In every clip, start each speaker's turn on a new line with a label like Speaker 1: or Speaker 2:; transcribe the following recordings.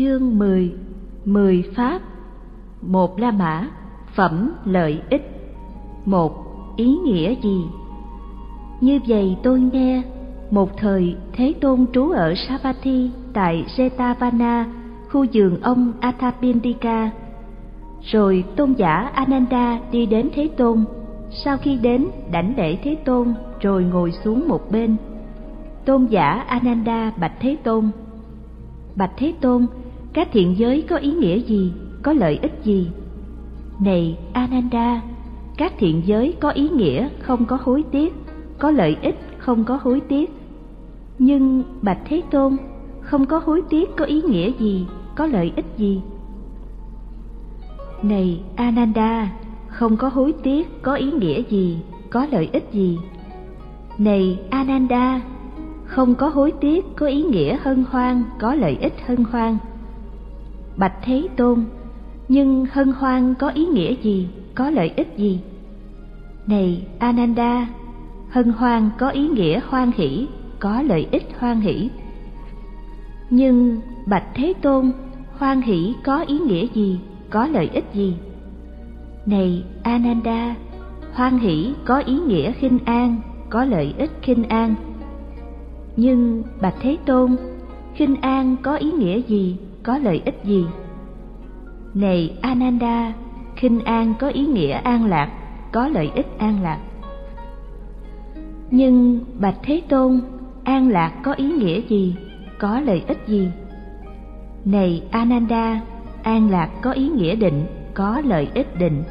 Speaker 1: Chương 10 Mười Pháp Một La Mã Phẩm lợi ích Một Ý nghĩa gì? Như vậy tôi nghe Một thời Thế Tôn trú ở Savatthi Tại Jetavana Khu vườn ông Athapindika Rồi tôn giả Ananda đi đến Thế Tôn. Sau khi đến đảnh lễ Thế Tôn Rồi ngồi xuống một bên. Tôn giả Ananda bạch Thế Tôn. Bạch Thế Tôn, các thiện giới có ý nghĩa gì, có lợi ích gì? Này Ananda, các thiện giới có ý nghĩa không có hối tiếc, có lợi ích không có hối tiếc. Nhưng Bạch Thế Tôn, không có hối tiếc có ý nghĩa gì, có lợi ích gì? Này Ananda, không có hối tiếc có ý nghĩa gì, có lợi ích gì? Này Ananda, không có hối tiếc có ý nghĩa hân hoan có lợi ích hân hoan bạch thế tôn nhưng hân hoan có ý nghĩa gì có lợi ích gì? Này ananda hân hoan có ý nghĩa hoan hỷ có lợi ích hoan hỷ. Nhưng bạch thế tôn hoan hỷ có ý nghĩa gì có lợi ích gì? Này ananda hoan hỷ có ý nghĩa khinh an có lợi ích khinh an. Nhưng Bạch Thế Tôn, khinh an có ý nghĩa gì, có lợi ích gì? Này Ananda, khinh an có ý nghĩa an lạc, có lợi ích an lạc. Nhưng Bạch Thế Tôn, an lạc có ý nghĩa gì, có lợi ích gì? Này Ananda, an lạc có ý nghĩa định, có lợi ích định.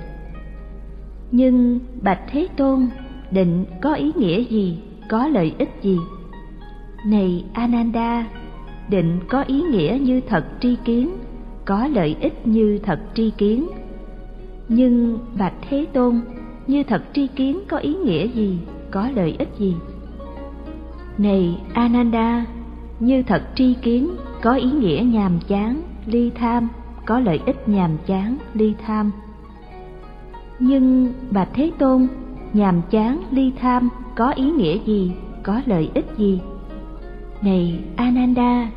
Speaker 1: Nhưng Bạch Thế Tôn, định có ý nghĩa gì, có lợi ích gì? Này Ananda, định có ý nghĩa như thật tri kiến, có lợi ích như thật tri kiến. Nhưng Bạch Thế Tôn, như thật tri kiến có ý nghĩa gì, có lợi ích gì? Này Ananda, như thật tri kiến có ý nghĩa nhàm chán, ly tham, có lợi ích nhàm chán, ly tham. Nhưng Bạch Thế Tôn, nhàm chán, ly tham có ý nghĩa gì, có lợi ích gì? Này Ananda,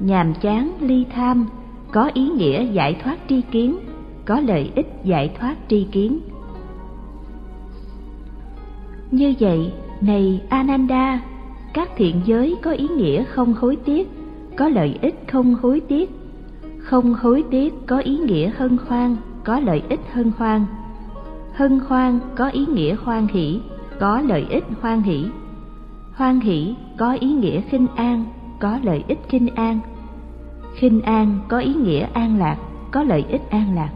Speaker 1: nhàm chán ly tham có ý nghĩa giải thoát tri kiến, có lợi ích giải thoát tri kiến. Như vậy, này Ananda, các thiện giới có ý nghĩa không hối tiếc, có lợi ích không hối tiếc. Không hối tiếc có ý nghĩa hân hoan, có lợi ích hân hoan. Hân hoan có ý nghĩa hoan hỷ, có lợi ích hoan hỷ. Hoan hỷ có ý nghĩa khinh an, có lợi ích khinh an. Khinh an có ý nghĩa an lạc, có lợi ích an lạc.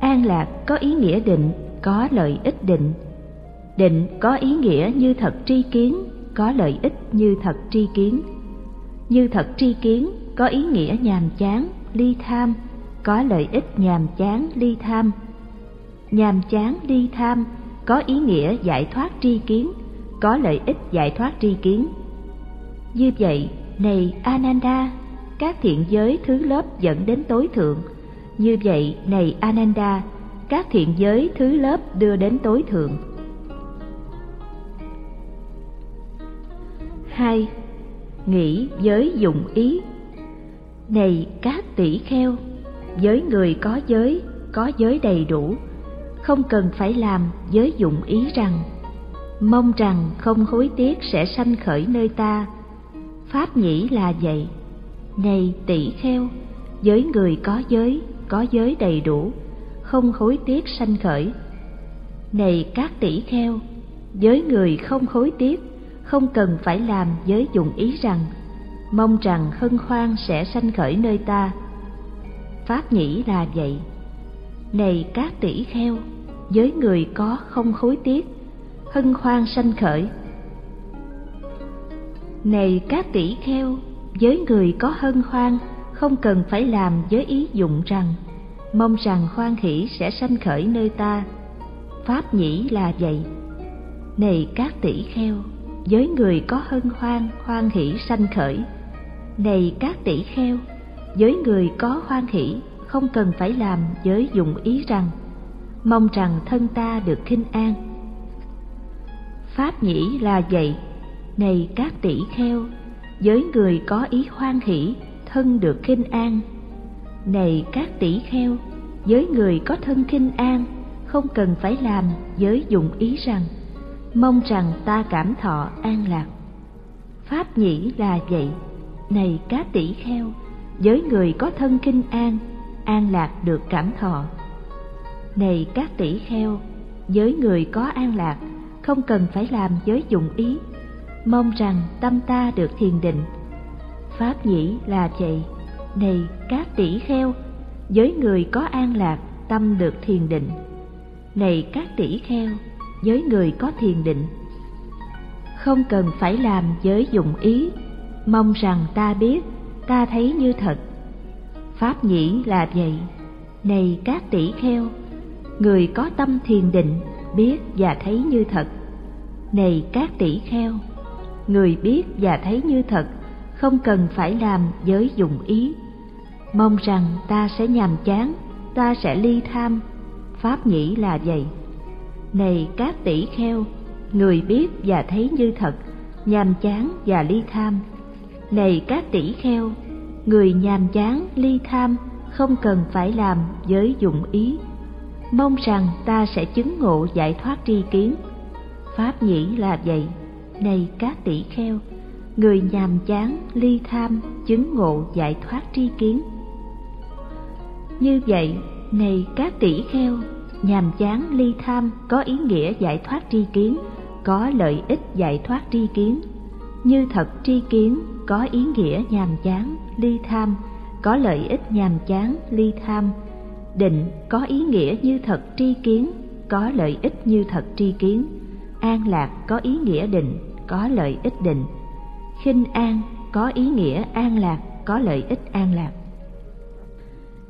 Speaker 1: An lạc có ý nghĩa định, có lợi ích định. Định có ý nghĩa như thật tri kiến, có lợi ích như thật tri kiến. Như thật tri kiến có ý nghĩa nhàm chán, ly tham, có lợi ích nhàm chán, ly tham. Nhàm chán, ly tham có ý nghĩa giải thoát tri kiến, có lợi ích giải thoát tri kiến. Như vậy, này Ananda, các thiện giới thứ lớp dẫn đến tối thượng. Như vậy, này Ananda, các thiện giới thứ lớp đưa đến tối thượng. 2. Nghĩ giới dụng ý Này các tỷ kheo, giới người có giới, có giới đầy đủ, không cần phải làm giới dụng ý rằng mong rằng không hối tiếc sẽ sanh khởi nơi ta. Pháp nhĩ là vậy. Này tỷ kheo, giới người có giới, có giới đầy đủ, không hối tiếc sanh khởi. Này các tỷ kheo, giới người không hối tiếc, không cần phải làm giới dụng ý rằng, mong rằng hân hoan sẽ sanh khởi nơi ta. Pháp nhĩ là vậy. Này các tỷ kheo, giới người có không hối tiếc, hân hoan sanh khởi này các tỷ kheo với người có hân hoan không cần phải làm với ý dụng rằng mong rằng hoan hỷ sẽ sanh khởi nơi ta. Pháp nhĩ là vậy. Này các tỷ kheo với người có hân hoan hoan hỷ sanh khởi. Này các tỷ kheo với người có hoan hỷ không cần phải làm với dụng ý rằng mong rằng thân ta được khinh an. Pháp nhĩ là vậy, này các tỷ kheo, với người có ý hoan hỷ, thân được khinh an. Này các tỷ kheo với người có thân khinh an không cần phải làm với dụng ý rằng mong rằng ta cảm thọ an lạc. Pháp nhĩ là vậy. Này các tỷ kheo với người có thân kinh an an lạc được cảm thọ. Này các tỷ kheo với người có an lạc không cần phải làm với dụng ý mong rằng tâm ta được thiền định. Pháp nhĩ là vậy. Này các tỷ kheo, với người có an lạc, tâm được thiền định. Này các tỷ kheo, với người có thiền định. Không cần phải làm với dụng ý. Mong rằng ta biết, ta thấy như thật. Pháp nhĩ là vậy. Này các tỷ kheo, người có tâm thiền định, biết và thấy như thật. Này các tỷ kheo người biết và thấy như thật, không cần phải làm với dụng ý. Mong rằng ta sẽ nhàm chán, ta sẽ ly tham. Pháp nhĩ là vậy. Này các tỷ kheo, người biết và thấy như thật, nhàm chán và ly tham. Này các tỷ kheo, người nhàm chán, ly tham không cần phải làm với dụng ý. Mong rằng ta sẽ chứng ngộ giải thoát tri kiến. Pháp nhĩ là vậy này các tỷ kheo, người nhàm chán, ly tham, chứng ngộ giải thoát tri kiến. Như vậy, này các tỷ kheo, nhàm chán, ly tham có ý nghĩa giải thoát tri kiến, có lợi ích giải thoát tri kiến. Như thật tri kiến có ý nghĩa nhàm chán, ly tham, có lợi ích nhàm chán, ly tham. Định có ý nghĩa như thật tri kiến, có lợi ích như thật tri kiến an lạc có ý nghĩa định, có lợi ích định. Khinh an có ý nghĩa, an lạc có lợi ích, an lạc.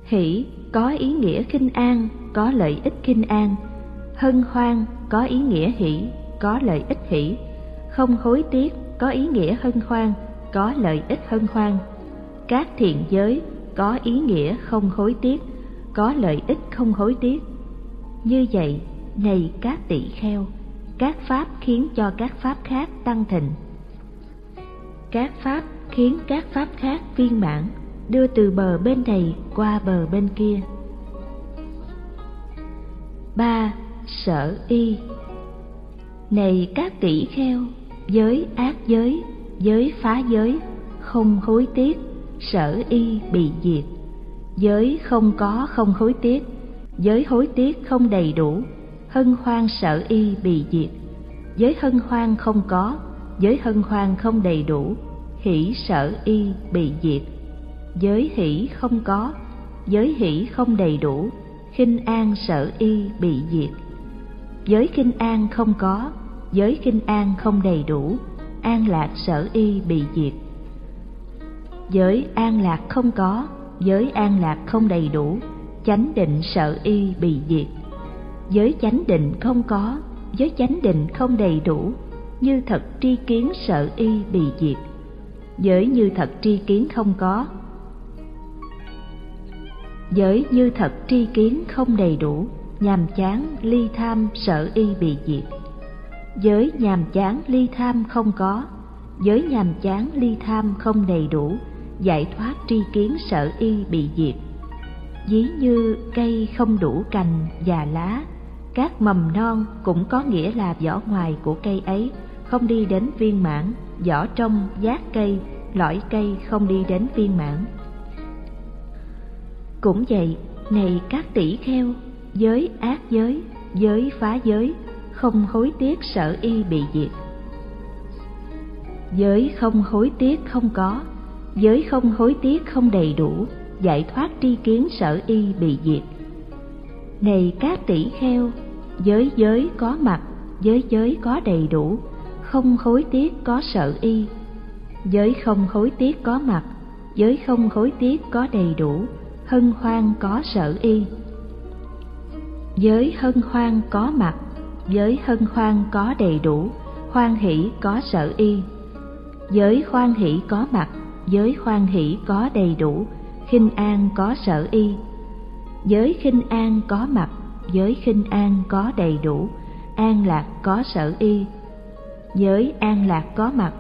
Speaker 1: Hỷ có ý nghĩa, khinh an có lợi ích, khinh an. Hân hoan có ý nghĩa, hỷ có lợi ích, hỷ. Không hối tiếc có ý nghĩa, hân hoan có lợi ích, hân hoan. Các thiện giới có ý nghĩa, không hối tiếc, có lợi ích, không hối tiếc. Như vậy, này các tỷ kheo các pháp khiến cho các pháp khác tăng thịnh. Các pháp khiến các pháp khác viên mãn, đưa từ bờ bên này qua bờ bên kia. Ba sở y. Này các tỷ kheo, giới ác giới giới phá giới, không hối tiếc, sở y bị diệt. Giới không có không hối tiếc, giới hối tiếc không đầy đủ hân hoan sở y bị diệt. Giới hân hoan không có, giới hân hoan không đầy đủ, hỷ sở y bị diệt. Giới hỷ không có, giới hỷ không đầy đủ, khinh an sở y bị diệt. Giới khinh an không có, giới khinh an không đầy đủ, an lạc sở y bị diệt. Giới an lạc không có, giới an lạc không đầy đủ, chánh định sở y bị diệt giới chánh định không có, giới chánh định không đầy đủ, như thật tri kiến sợ y bị diệt. Giới như thật tri kiến không có, giới như thật tri kiến không đầy đủ, nhàm chán, ly tham, sợ y bị diệt. Giới nhàm chán, ly tham không có, giới nhàm chán, ly tham không đầy đủ, giải thoát tri kiến sợ y bị diệt. Ví như cây không đủ cành và lá các mầm non cũng có nghĩa là vỏ ngoài của cây ấy, không đi đến viên mãn, vỏ trong giác cây, lõi cây không đi đến viên mãn. Cũng vậy, này các tỷ kheo, giới ác giới giới phá giới, không hối tiếc sở y bị diệt. Giới không hối tiếc không có, giới không hối tiếc không đầy đủ, giải thoát tri kiến sở y bị diệt. Này các tỷ kheo giới giới có mặt, giới giới có đầy đủ, không khối tiết có sở y. Giới không khối tiết có mặt, giới không khối tiết có đầy đủ, hân hoan có sở y. Giới hân hoan có mặt, giới hân hoan có đầy đủ, hoan hỷ có sở y. Giới hoan hỷ có mặt, giới hoan hỷ có đầy đủ, khinh an có sở y. Giới khinh an có mặt giới khinh an có đầy đủ, an lạc có sở y. Giới an lạc có mặt,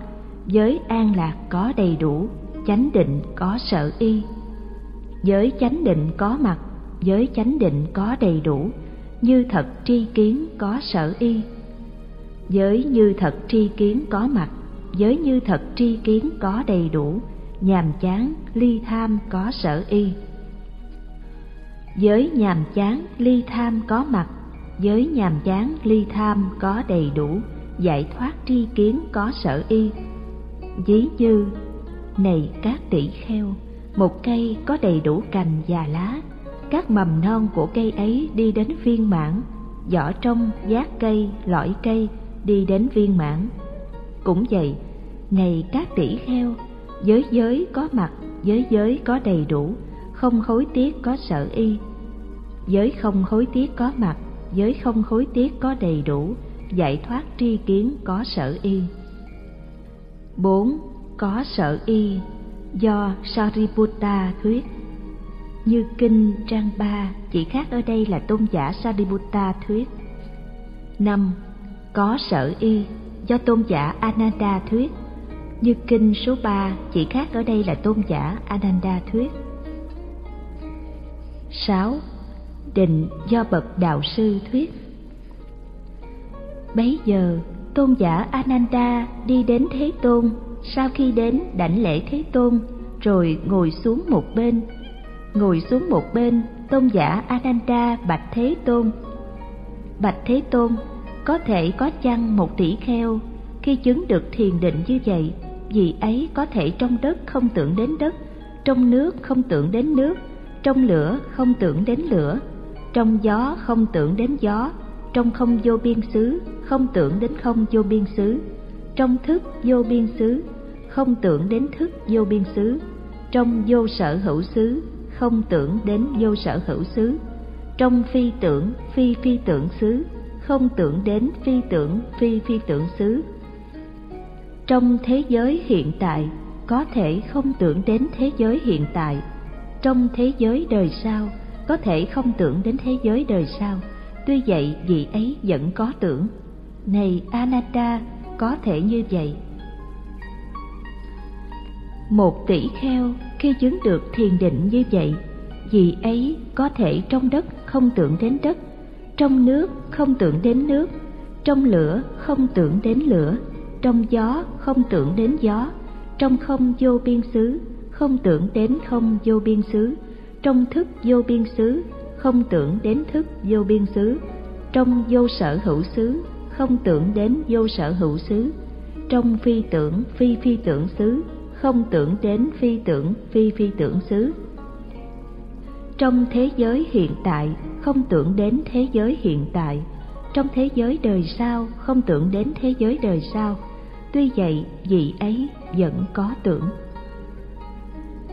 Speaker 1: giới an lạc có đầy đủ, chánh định có sở y. Giới chánh định có mặt, giới chánh định có đầy đủ, như thật tri kiến có sở y. Giới như thật tri kiến có mặt, giới như thật tri kiến có đầy đủ, nhàm chán, ly tham có sở y giới nhàm chán, ly tham có mặt. Giới nhàm chán, ly tham có đầy đủ. Giải thoát tri kiến có sở y. Ví như, này các tỷ kheo, một cây có đầy đủ cành và lá. Các mầm non của cây ấy đi đến viên mãn. Vỏ trong, giác cây, lõi cây đi đến viên mãn. Cũng vậy, này các tỷ kheo, giới giới có mặt, giới giới có đầy đủ không hối tiếc có sở y. Giới không hối tiếc có mặt, giới không hối tiếc có đầy đủ, giải thoát tri kiến có sở y. Bốn, có sở y, do sariputta thuyết. Như kinh trang ba, chỉ khác ở đây là tôn giả sariputta thuyết. Năm, có sở y, do tôn giả ananda thuyết. Như kinh số ba, chỉ khác ở đây là tôn giả Ananda thuyết. 6. Định do bậc đạo sư thuyết. Bấy giờ, tôn giả Ananda đi đến Thế Tôn, sau khi đến đảnh lễ Thế Tôn, rồi ngồi xuống một bên. Ngồi xuống một bên, tôn giả Ananda bạch Thế Tôn. Bạch Thế Tôn, có thể có chăng một tỷ kheo khi chứng được thiền định như vậy vì ấy có thể trong đất không tưởng đến đất trong nước không tưởng đến nước trong lửa không tưởng đến lửa, trong gió không tưởng đến gió, trong không vô biên xứ không tưởng đến không vô biên xứ, trong thức vô biên xứ không tưởng đến thức vô biên xứ, trong vô sở hữu xứ không tưởng đến vô sở hữu xứ, trong phi tưởng phi phi tưởng xứ không tưởng đến phi tưởng phi phi tưởng xứ. Trong thế giới hiện tại, có thể không tưởng đến thế giới hiện tại trong thế giới đời sau, có thể không tưởng đến thế giới đời sau. Tuy vậy, vị ấy vẫn có tưởng. Này anatta có thể như vậy. Một tỷ kheo khi chứng được thiền định như vậy, vị ấy có thể trong đất không tưởng đến đất, trong nước không tưởng đến nước, trong lửa không tưởng đến lửa, trong gió không tưởng đến gió, trong không vô biên xứ không tưởng đến không vô biên xứ. Trong thức vô biên xứ, không tưởng đến thức vô biên xứ. Trong vô sở hữu xứ, không tưởng đến vô sở hữu xứ. Trong phi tưởng, phi phi tưởng xứ, không tưởng đến phi tưởng, phi phi tưởng xứ. Trong thế giới hiện tại, không tưởng đến thế giới hiện tại. Trong thế giới đời sau, không tưởng đến thế giới đời sau. Tuy vậy, vị ấy vẫn có tưởng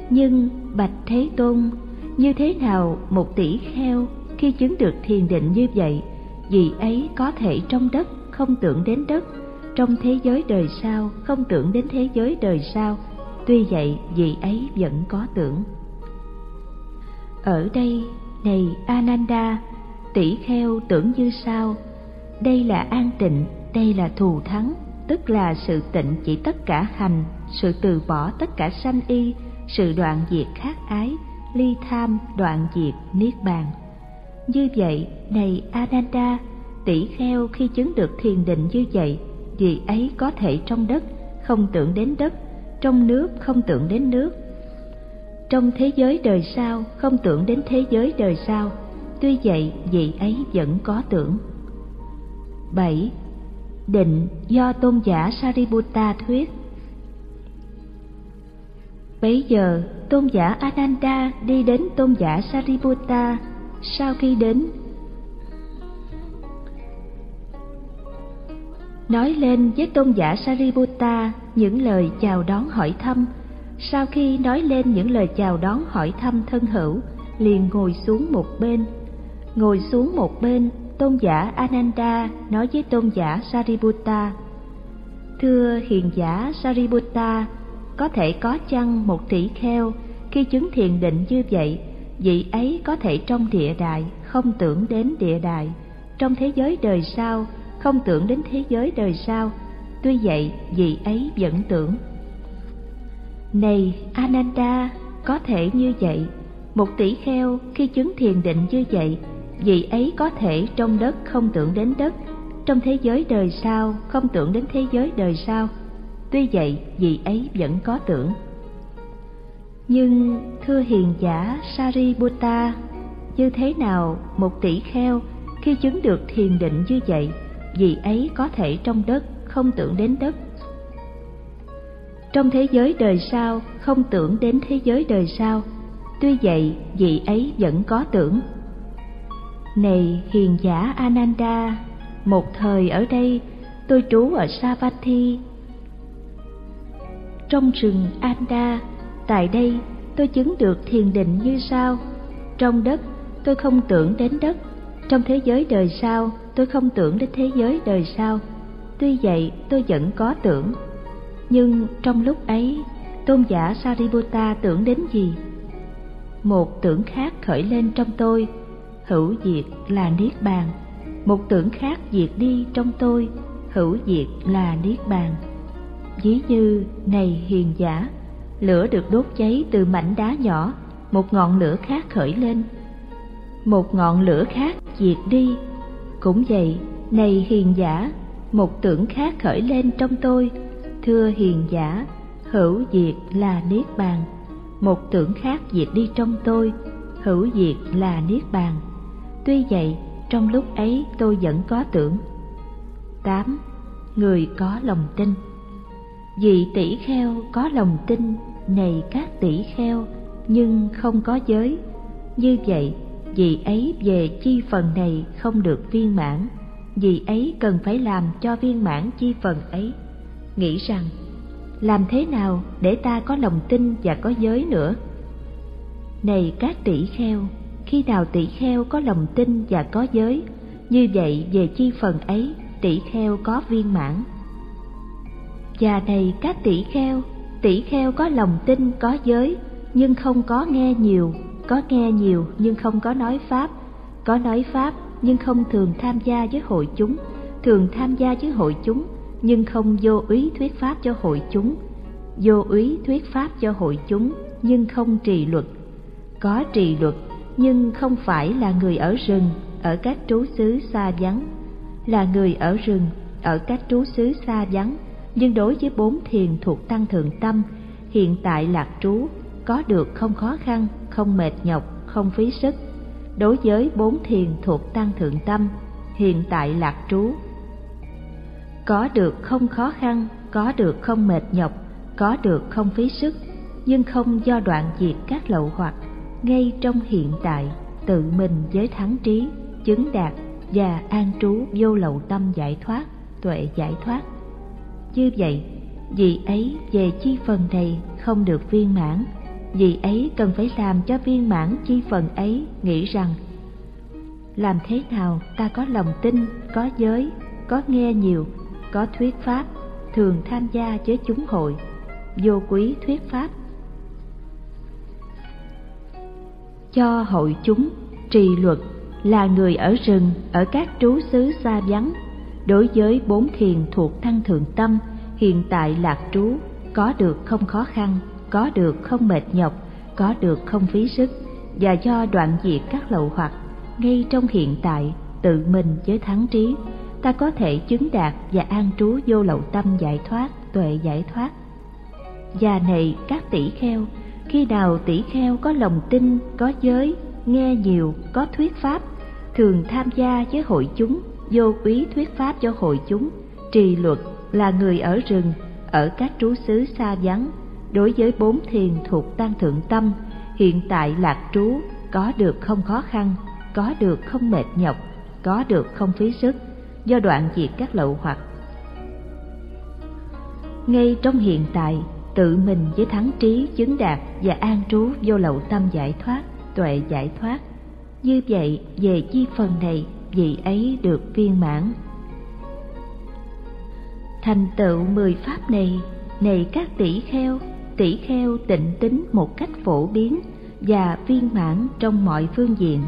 Speaker 1: nhưng bạch thế tôn như thế nào một tỷ kheo khi chứng được thiền định như vậy vì ấy có thể trong đất không tưởng đến đất trong thế giới đời sau không tưởng đến thế giới đời sau. Tuy vậy vị ấy vẫn có tưởng. Ở đây này ananda tỷ kheo tưởng như sao đây là an tịnh đây là thù thắng tức là sự tịnh chỉ tất cả hành, sự từ bỏ tất cả sanh y, sự đoạn diệt khát ái, ly tham đoạn diệt niết bàn. Như vậy, này Ananda, tỷ kheo khi chứng được thiền định như vậy, vì ấy có thể trong đất, không tưởng đến đất, trong nước không tưởng đến nước. Trong thế giới đời sau không tưởng đến thế giới đời sau, tuy vậy vị ấy vẫn có tưởng. 7 định do tôn giả Sariputta thuyết. Bấy giờ, tôn giả Ananda đi đến tôn giả Sariputta, sau khi đến nói lên với tôn giả Sariputta những lời chào đón hỏi thăm. Sau khi nói lên những lời chào đón hỏi thăm thân hữu, liền ngồi xuống một bên. Ngồi xuống một bên, tôn giả Ananda nói với tôn giả Sariputta Thưa hiền giả Sariputta, có thể có chăng một tỷ kheo? Khi chứng thiền định như vậy, vị ấy có thể trong địa đại không tưởng đến địa đại, trong thế giới đời sau không tưởng đến thế giới đời sau, tuy vậy vị ấy vẫn tưởng. này ananda có thể như vậy. Một tỷ kheo khi chứng thiền định như vậy vị ấy có thể trong đất không tưởng đến đất. Trong thế giới đời sau không tưởng đến thế giới đời sau tuy vậy vị ấy vẫn có tưởng. Nhưng, thưa hiền giả sariputta, như thế nào một tỷ kheo khi chứng được thiền định như vậy vị ấy có thể trong đất không tưởng đến đất? Trong thế giới đời sau không tưởng đến thế giới đời sau, tuy vậy vị ấy vẫn có tưởng. Này hiền giả ananda, một thời ở đây, tôi trú ở savatthi trong rừng anda. Tại đây, tôi chứng được thiền định như sau. Trong đất, tôi không tưởng đến đất. Trong thế giới đời sau, tôi không tưởng đến thế giới đời sau. Tuy vậy, tôi vẫn có tưởng. Nhưng trong lúc ấy, tôn giả sariputta tưởng đến gì? Một tưởng khác khởi lên trong tôi. Hữu diệt là niết bàn. Một tưởng khác diệt đi trong tôi. Hữu diệt là niết bàn ví như, này hiền giả, lửa được đốt cháy từ mảnh đá nhỏ, một ngọn lửa khác khởi lên. Một ngọn lửa khác diệt đi. Cũng vậy, này hiền giả, một tưởng khác khởi lên trong tôi. Thưa hiền giả, hữu diệt là niết bàn. Một tưởng khác diệt đi trong tôi, hữu diệt là niết bàn. Tuy vậy, trong lúc ấy tôi vẫn có tưởng. Tám, người có lòng tin vị tỷ kheo có lòng tin, này các tỷ kheo, nhưng không có giới. Như vậy, vị ấy về chi phần này không được viên mãn. Vị ấy cần phải làm cho viên mãn chi phần ấy. Nghĩ rằng, làm thế nào để ta có lòng tin và có giới nữa? Này các tỷ kheo, khi nào tỷ kheo có lòng tin và có giới, như vậy về chi phần ấy, tỷ kheo có viên mãn và này các tỷ kheo tỷ kheo có lòng tin, có giới, nhưng không có nghe nhiều, có nghe nhiều nhưng không có nói pháp, có nói pháp nhưng không thường tham gia với hội chúng, thường tham gia với hội chúng nhưng không vô úy thuyết pháp cho hội chúng, vô úy thuyết pháp cho hội chúng nhưng không trì luật. Có trì luật nhưng không phải là người ở rừng, ở các trú xứ xa vắng, là người ở rừng, ở các trú xứ xa vắng nhưng đối với bốn thiền thuộc tăng thượng tâm, hiện tại lạc trú, có được không khó khăn, không mệt nhọc, không phí sức. Đối với bốn thiền thuộc tăng thượng tâm, hiện tại lạc trú, có được không khó khăn, có được không mệt nhọc, có được không phí sức, nhưng không do đoạn diệt các lậu hoặc, ngay trong hiện tại, tự mình với thắng trí, chứng đạt và an trú vô lậu tâm giải thoát, tuệ giải thoát như vậy, vì ấy về chi phần này không được viên mãn, vì ấy cần phải làm cho viên mãn chi phần ấy nghĩ rằng, làm thế nào ta có lòng tin, có giới, có nghe nhiều, có thuyết pháp, thường tham gia với chúng hội, vô quý thuyết pháp. Cho hội chúng, trì luật, là người ở rừng, ở các trú xứ xa vắng đối với bốn thiền thuộc thăng thượng tâm, hiện tại lạc trú, có được không khó khăn, có được không mệt nhọc, có được không phí sức, và do đoạn diệt các lậu hoặc, ngay trong hiện tại, tự mình với thắng trí, ta có thể chứng đạt và an trú vô lậu tâm giải thoát, tuệ giải thoát. Và này, các tỷ kheo, khi nào tỷ kheo có lòng tin, có giới, nghe nhiều, có thuyết pháp, thường tham gia với hội chúng vô quý thuyết pháp cho hội chúng, trì luật là người ở rừng, ở các trú xứ xa vắng. Đối với bốn thiền thuộc tăng thượng tâm, hiện tại lạc trú, có được không khó khăn, có được không mệt nhọc, có được không phí sức, do đoạn diệt các lậu hoặc. Ngay trong hiện tại, tự mình với thắng trí, chứng đạt và an trú vô lậu tâm giải thoát, tuệ giải thoát. Như vậy, về chi phần này vị ấy được viên mãn. Thành tựu mười pháp này này các tỷ kheo tỷ kheo tịnh tính một cách phổ biến và viên mãn trong mọi phương diện.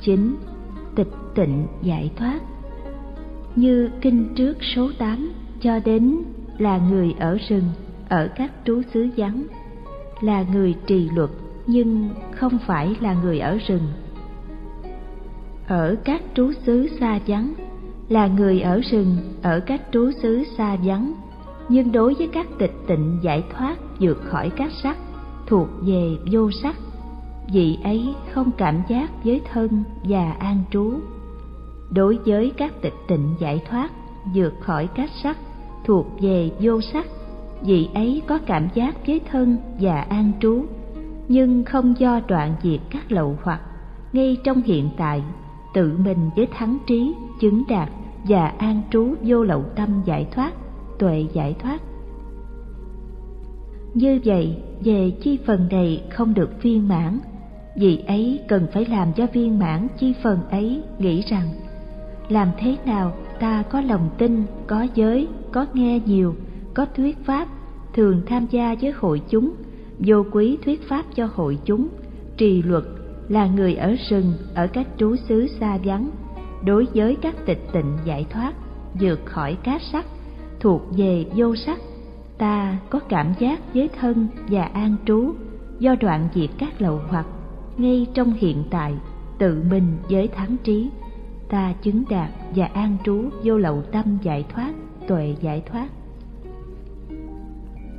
Speaker 1: Chín tịch tịnh giải thoát. Như kinh trước số 8 cho đến là người ở rừng, ở các trú xứ vắng. Là người trì luật, nhưng không phải là người ở rừng ở các trú xứ xa vắng, là người ở rừng ở các trú xứ xa vắng. Nhưng đối với các tịch tịnh giải thoát vượt khỏi các sắc, thuộc về vô sắc, vị ấy không cảm giác với thân và an trú. Đối với các tịch tịnh giải thoát vượt khỏi các sắc, thuộc về vô sắc, vị ấy có cảm giác với thân và an trú, nhưng không do đoạn diệt các lậu hoặc ngay trong hiện tại tự mình với thắng trí, chứng đạt và an trú vô lậu tâm giải thoát, tuệ giải thoát. Như vậy, về chi phần này không được viên mãn, vì ấy cần phải làm cho viên mãn chi phần ấy nghĩ rằng, làm thế nào ta có lòng tin, có giới, có nghe nhiều, có thuyết pháp, thường tham gia với hội chúng, vô quý thuyết pháp cho hội chúng, trì luật là người ở rừng, ở các trú xứ xa vắng, đối với các tịch tịnh giải thoát, vượt khỏi cá sắc thuộc về vô sắc. Ta có cảm giác với thân và an trú, do đoạn diệt các lậu hoặc, ngay trong hiện tại, tự mình với thắng trí. Ta chứng đạt và an trú vô lậu tâm giải thoát, tuệ giải thoát.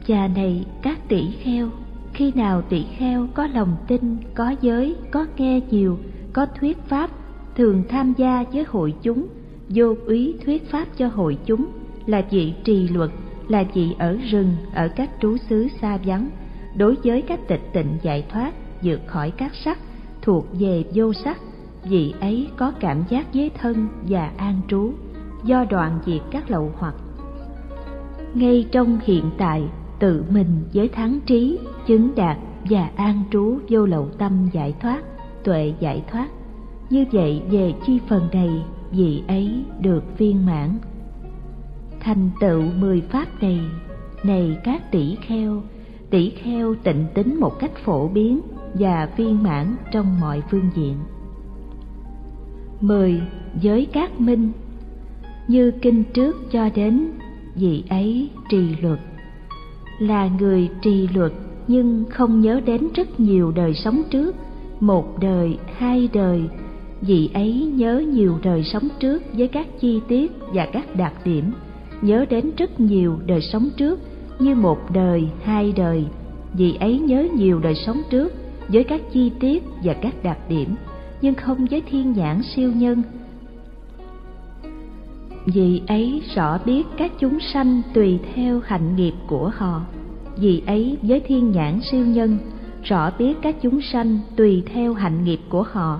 Speaker 1: Cha này các tỷ kheo khi nào tỷ kheo có lòng tin, có giới, có nghe nhiều, có thuyết pháp, thường tham gia với hội chúng, vô úy thuyết pháp cho hội chúng, là vị trì luật, là vị ở rừng, ở các trú xứ xa vắng, đối với các tịch tịnh giải thoát, vượt khỏi các sắc, thuộc về vô sắc, vị ấy có cảm giác với thân và an trú, do đoạn diệt các lậu hoặc. Ngay trong hiện tại tự mình với thắng trí, chứng đạt và an trú vô lậu tâm giải thoát, tuệ giải thoát. Như vậy về chi phần này, vị ấy được viên mãn. Thành tựu mười pháp này này các tỷ kheo tỷ kheo tịnh tính một cách phổ biến và viên mãn trong mọi phương diện. Mười, Giới các minh. Như kinh trước cho đến, vị ấy trì luật. Là người trì luật nhưng không nhớ đến rất nhiều đời sống trước. Một đời, hai đời Vị ấy nhớ nhiều đời sống trước với các chi tiết và các đặc điểm. Nhớ đến rất nhiều đời sống trước như một đời, hai đời Vị ấy nhớ nhiều đời sống trước với các chi tiết và các đặc điểm nhưng không với thiên nhãn siêu nhân vì ấy rõ biết các chúng sanh tùy theo hạnh nghiệp của họ. Vì ấy với thiên nhãn siêu nhân, rõ biết các chúng sanh tùy theo hạnh nghiệp của họ.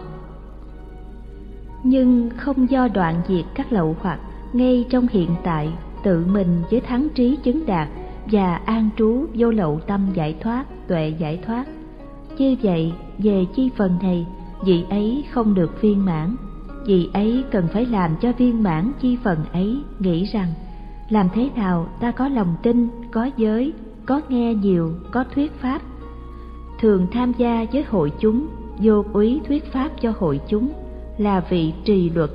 Speaker 1: Nhưng không do đoạn diệt các lậu hoặc ngay trong hiện tại tự mình với thắng trí chứng đạt và an trú vô lậu tâm giải thoát, tuệ giải thoát. Như vậy, về chi phần này, vị ấy không được viên mãn vì ấy cần phải làm cho viên mãn chi phần ấy, nghĩ rằng, làm thế nào ta có lòng tin, có giới, có nghe nhiều, có thuyết pháp. Thường tham gia với hội chúng, vô úy thuyết pháp cho hội chúng, là vị trì luật,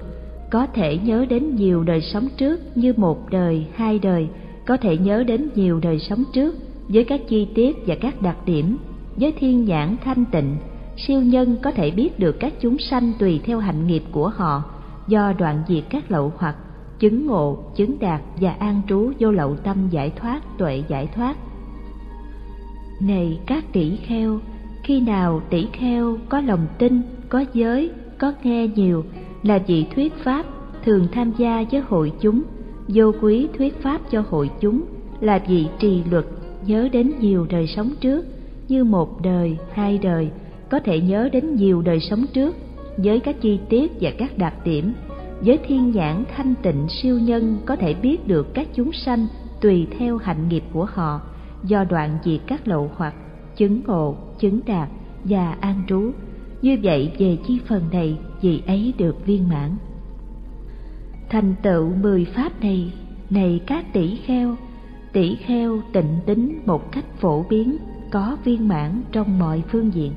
Speaker 1: có thể nhớ đến nhiều đời sống trước như một đời, hai đời, có thể nhớ đến nhiều đời sống trước với các chi tiết và các đặc điểm, với thiên nhãn thanh tịnh siêu nhân có thể biết được các chúng sanh tùy theo hạnh nghiệp của họ, do đoạn diệt các lậu hoặc chứng ngộ, chứng đạt và an trú vô lậu tâm giải thoát, tuệ giải thoát. Này các tỷ kheo, khi nào tỷ kheo có lòng tin, có giới, có nghe nhiều là vị thuyết pháp thường tham gia với hội chúng, vô quý thuyết pháp cho hội chúng là vị trì luật nhớ đến nhiều đời sống trước, như một đời, hai đời có thể nhớ đến nhiều đời sống trước với các chi tiết và các đặc điểm, với thiên nhãn thanh tịnh siêu nhân có thể biết được các chúng sanh tùy theo hạnh nghiệp của họ, do đoạn diệt các lậu hoặc chứng ngộ, chứng đạt và an trú. Như vậy, về chi phần này, vị ấy được viên mãn. Thành tựu mười pháp này này các tỷ kheo. Tỷ kheo tịnh tính một cách phổ biến, có viên mãn trong mọi phương diện.